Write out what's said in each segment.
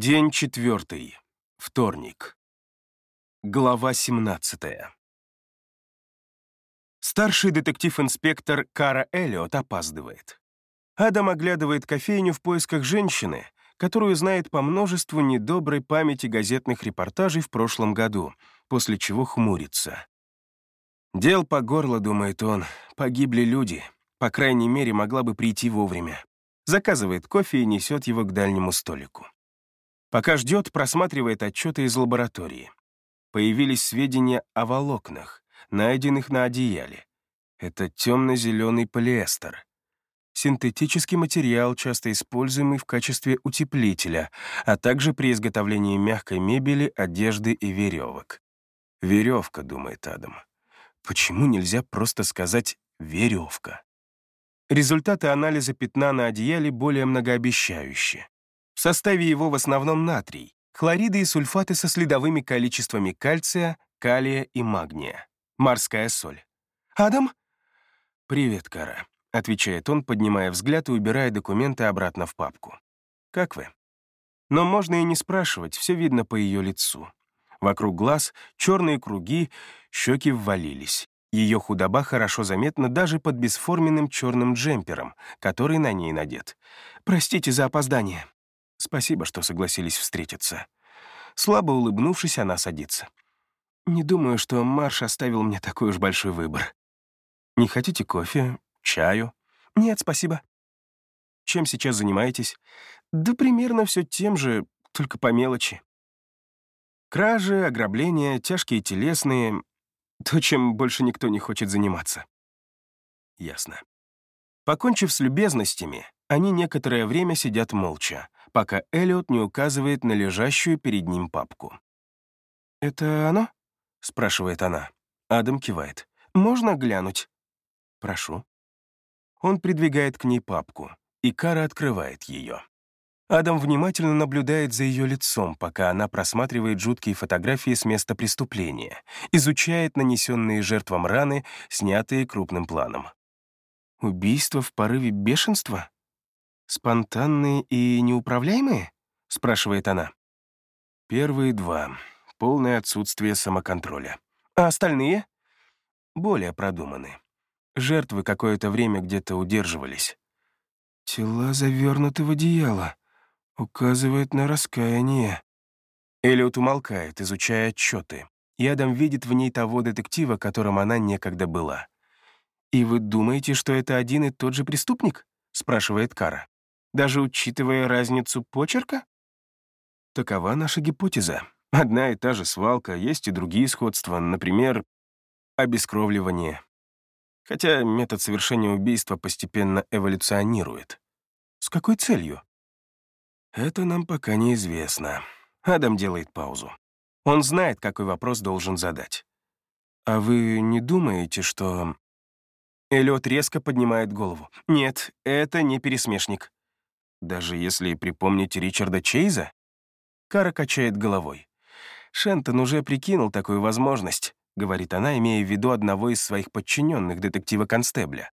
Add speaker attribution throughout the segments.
Speaker 1: День четвертый. Вторник. Глава 17. Старший детектив-инспектор Кара Эллиот опаздывает. Адам оглядывает кофейню в поисках женщины, которую знает по множеству недоброй памяти газетных репортажей в прошлом году, после чего хмурится. Дел по горло, думает он, погибли люди, по крайней мере, могла бы прийти вовремя. Заказывает кофе и несет его к дальнему столику. Пока ждет, просматривает отчеты из лаборатории. Появились сведения о волокнах, найденных на одеяле. Это темно-зеленый полиэстер. Синтетический материал, часто используемый в качестве утеплителя, а также при изготовлении мягкой мебели, одежды и веревок. «Веревка», — думает Адам. Почему нельзя просто сказать «веревка»? Результаты анализа пятна на одеяле более многообещающие. В составе его в основном натрий, хлориды и сульфаты со следовыми количествами кальция, калия и магния. Морская соль. «Адам?» «Привет, Кара», — отвечает он, поднимая взгляд и убирая документы обратно в папку. «Как вы?» Но можно и не спрашивать, все видно по ее лицу. Вокруг глаз черные круги, щеки ввалились. Ее худоба хорошо заметна даже под бесформенным черным джемпером, который на ней надет. «Простите за опоздание». Спасибо, что согласились встретиться. Слабо улыбнувшись, она садится. Не думаю, что Марш оставил мне такой уж большой выбор. Не хотите кофе, чаю? Нет, спасибо. Чем сейчас занимаетесь? Да примерно все тем же, только по мелочи. Кражи, ограбления, тяжкие телесные — то, чем больше никто не хочет заниматься. Ясно. Покончив с любезностями, они некоторое время сидят молча, пока Эллиот не указывает на лежащую перед ним папку. «Это оно?» — спрашивает она. Адам кивает. «Можно глянуть?» «Прошу». Он придвигает к ней папку, и Кара открывает ее. Адам внимательно наблюдает за ее лицом, пока она просматривает жуткие фотографии с места преступления, изучает нанесенные жертвам раны, снятые крупным планом. «Убийство в порыве бешенства?» «Спонтанные и неуправляемые?» — спрашивает она. Первые два. Полное отсутствие самоконтроля. А остальные? Более продуманы. Жертвы какое-то время где-то удерживались. Тела завернуты в одеяло. Указывает на раскаяние. Эллиот умолкает, изучая отчеты. И Адам видит в ней того детектива, которым она некогда была. «И вы думаете, что это один и тот же преступник?» — спрашивает Кара даже учитывая разницу почерка? Такова наша гипотеза. Одна и та же свалка, есть и другие сходства, например, обескровливание. Хотя метод совершения убийства постепенно эволюционирует. С какой целью? Это нам пока неизвестно. Адам делает паузу. Он знает, какой вопрос должен задать. А вы не думаете, что... Эллиот резко поднимает голову. Нет, это не пересмешник. Даже если припомнить Ричарда Чейза? Кара качает головой. Шентон уже прикинул такую возможность, говорит она, имея в виду одного из своих подчиненных, детектива-констебля.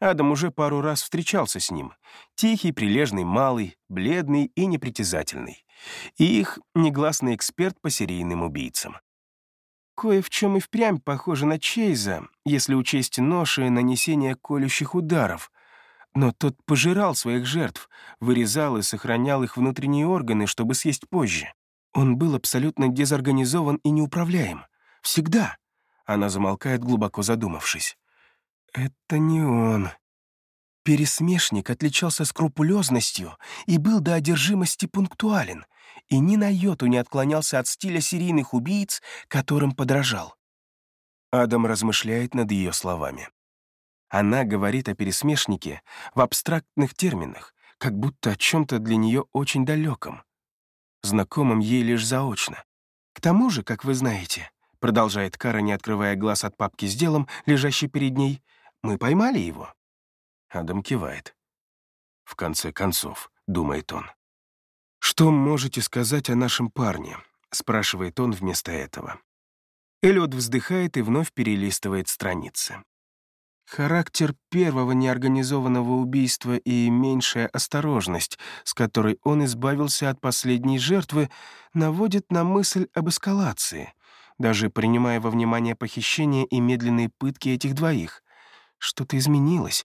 Speaker 1: Адам уже пару раз встречался с ним. Тихий, прилежный, малый, бледный и непритязательный. И их негласный эксперт по серийным убийцам. Кое в чем и впрямь похоже на Чейза, если учесть ноши и нанесение колющих ударов, но тот пожирал своих жертв, вырезал и сохранял их внутренние органы, чтобы съесть позже. Он был абсолютно дезорганизован и неуправляем. Всегда. Она замолкает, глубоко задумавшись. Это не он. Пересмешник отличался скрупулезностью и был до одержимости пунктуален, и ни на йоту не отклонялся от стиля серийных убийц, которым подражал. Адам размышляет над ее словами. Она говорит о пересмешнике в абстрактных терминах, как будто о чем-то для нее очень далеком, знакомом ей лишь заочно. К тому же, как вы знаете, продолжает Кара, не открывая глаз от папки с делом, лежащей перед ней, мы поймали его. Адам кивает. В конце концов, думает он. «Что можете сказать о нашем парне?» — спрашивает он вместо этого. Эллиот вздыхает и вновь перелистывает страницы. Характер первого неорганизованного убийства и меньшая осторожность, с которой он избавился от последней жертвы, наводит на мысль об эскалации, даже принимая во внимание похищение и медленные пытки этих двоих. Что-то изменилось,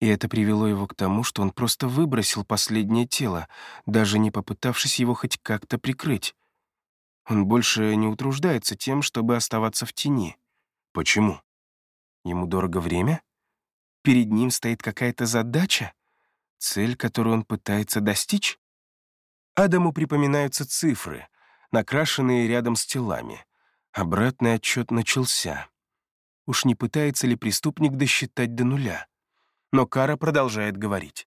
Speaker 1: и это привело его к тому, что он просто выбросил последнее тело, даже не попытавшись его хоть как-то прикрыть. Он больше не утруждается тем, чтобы оставаться в тени. Почему? Ему дорого время? Перед ним стоит какая-то задача? Цель, которую он пытается достичь? Адаму припоминаются цифры, накрашенные рядом с телами. Обратный отчет начался. Уж не пытается ли преступник досчитать до нуля? Но Кара продолжает говорить.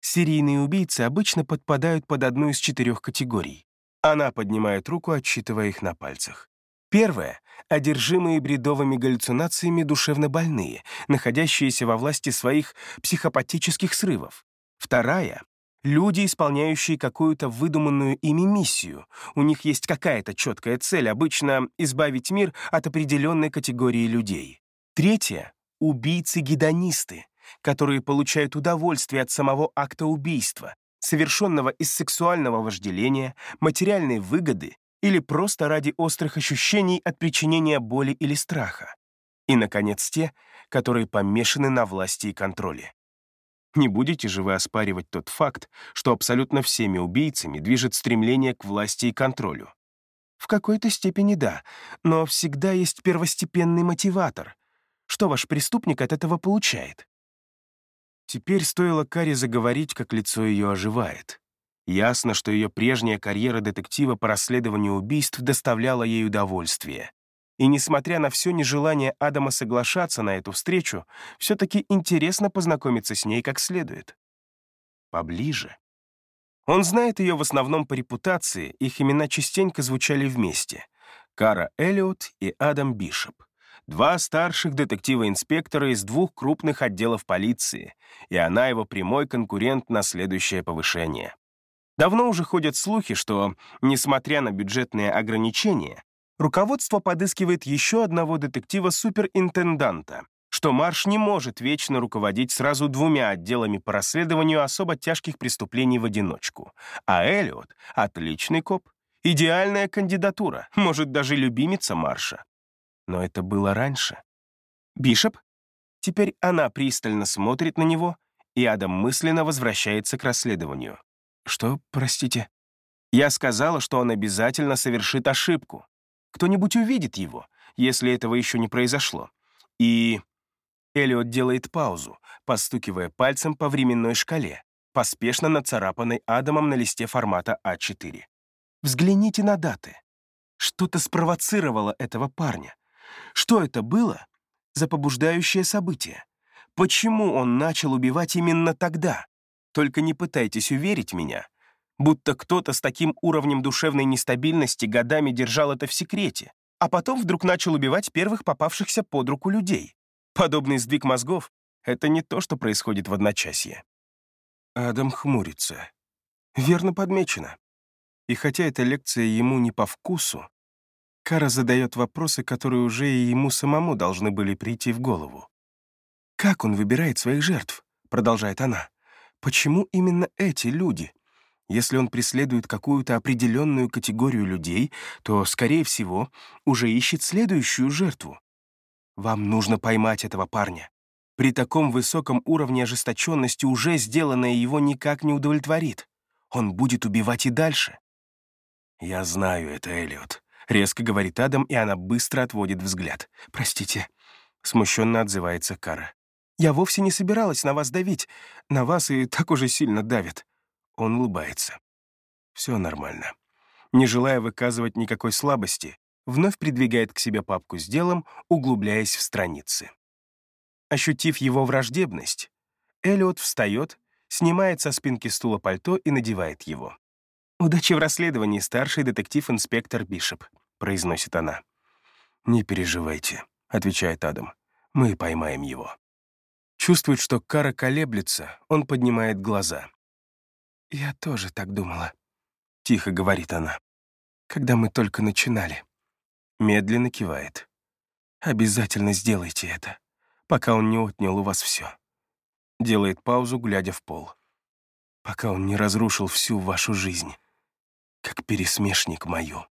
Speaker 1: Серийные убийцы обычно подпадают под одну из четырех категорий. Она поднимает руку, отсчитывая их на пальцах. Первое — одержимые бредовыми галлюцинациями душевнобольные, находящиеся во власти своих психопатических срывов. Вторая — люди, исполняющие какую-то выдуманную ими миссию. У них есть какая-то четкая цель, обычно избавить мир от определенной категории людей. Третье — убийцы-гедонисты, которые получают удовольствие от самого акта убийства, совершенного из сексуального вожделения, материальной выгоды или просто ради острых ощущений от причинения боли или страха. И, наконец, те, которые помешаны на власти и контроле. Не будете же вы оспаривать тот факт, что абсолютно всеми убийцами движет стремление к власти и контролю? В какой-то степени да, но всегда есть первостепенный мотиватор. Что ваш преступник от этого получает? Теперь стоило Каре заговорить, как лицо ее оживает. Ясно, что ее прежняя карьера детектива по расследованию убийств доставляла ей удовольствие. И несмотря на все нежелание Адама соглашаться на эту встречу, все-таки интересно познакомиться с ней как следует. Поближе. Он знает ее в основном по репутации, их имена частенько звучали вместе. Кара Эллиот и Адам Бишоп. Два старших детектива-инспектора из двух крупных отделов полиции, и она его прямой конкурент на следующее повышение. Давно уже ходят слухи, что, несмотря на бюджетные ограничения, руководство подыскивает еще одного детектива-суперинтенданта, что Марш не может вечно руководить сразу двумя отделами по расследованию особо тяжких преступлений в одиночку. А Эллиот — отличный коп, идеальная кандидатура, может, даже любимица Марша. Но это было раньше. Бишоп? Теперь она пристально смотрит на него, и Адам мысленно возвращается к расследованию. «Что, простите?» «Я сказала, что он обязательно совершит ошибку. Кто-нибудь увидит его, если этого еще не произошло. И...» Эллиот делает паузу, постукивая пальцем по временной шкале, поспешно нацарапанной Адамом на листе формата А4. «Взгляните на даты. Что-то спровоцировало этого парня. Что это было за побуждающее событие? Почему он начал убивать именно тогда? Только не пытайтесь уверить меня, будто кто-то с таким уровнем душевной нестабильности годами держал это в секрете, а потом вдруг начал убивать первых попавшихся под руку людей. Подобный сдвиг мозгов — это не то, что происходит в одночасье. Адам хмурится. Верно подмечено. И хотя эта лекция ему не по вкусу, Кара задает вопросы, которые уже и ему самому должны были прийти в голову. «Как он выбирает своих жертв?» — продолжает она. Почему именно эти люди? Если он преследует какую-то определенную категорию людей, то, скорее всего, уже ищет следующую жертву. Вам нужно поймать этого парня. При таком высоком уровне ожесточенности уже сделанное его никак не удовлетворит. Он будет убивать и дальше. «Я знаю это, Эллиот», — резко говорит Адам, и она быстро отводит взгляд. «Простите», — смущенно отзывается Кара. Я вовсе не собиралась на вас давить. На вас и так уже сильно давит». Он улыбается. Все нормально. Не желая выказывать никакой слабости, вновь придвигает к себе папку с делом, углубляясь в страницы. Ощутив его враждебность, Эллиот встает, снимает со спинки стула пальто и надевает его. «Удачи в расследовании, старший детектив-инспектор Бишоп», — произносит она. «Не переживайте», — отвечает Адам. «Мы поймаем его». Чувствует, что Кара колеблется, он поднимает глаза. «Я тоже так думала», — тихо говорит она, «когда мы только начинали». Медленно кивает. «Обязательно сделайте это. пока он не отнял у вас все. Делает паузу, глядя в пол. Пока он не разрушил всю вашу жизнь, как пересмешник мою.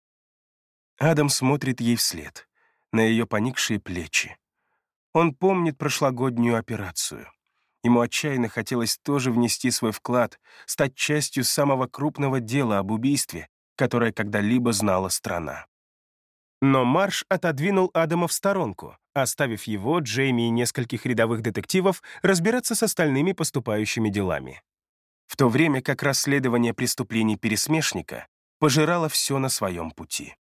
Speaker 1: Адам смотрит ей вслед, на ее поникшие плечи. Он помнит прошлогоднюю операцию. Ему отчаянно хотелось тоже внести свой вклад, стать частью самого крупного дела об убийстве, которое когда-либо знала страна. Но Марш отодвинул Адама в сторонку, оставив его, Джейми и нескольких рядовых детективов разбираться с остальными поступающими делами. В то время как расследование преступлений пересмешника пожирало все на своем пути.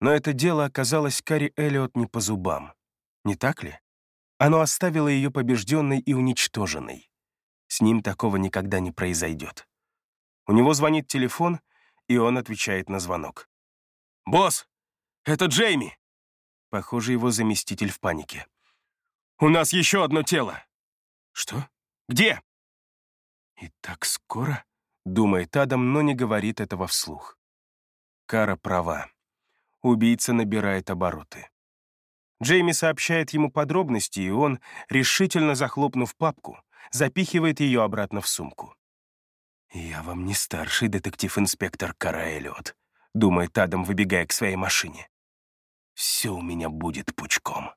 Speaker 1: Но это дело оказалось Карри Эллиот не по зубам. Не так ли? Оно оставило ее побежденной и уничтоженной. С ним такого никогда не произойдет. У него звонит телефон, и он отвечает на звонок. «Босс, это Джейми!» Похоже, его заместитель в панике. «У нас еще одно тело!» «Что? Где?» «И так скоро?» — думает Адам, но не говорит этого вслух. Кара права. Убийца набирает обороты. Джейми сообщает ему подробности, и он, решительно захлопнув папку, запихивает ее обратно в сумку. «Я вам не старший детектив-инспектор Кара Эллиот», — думает Адам, выбегая к своей машине. «Все у меня будет пучком».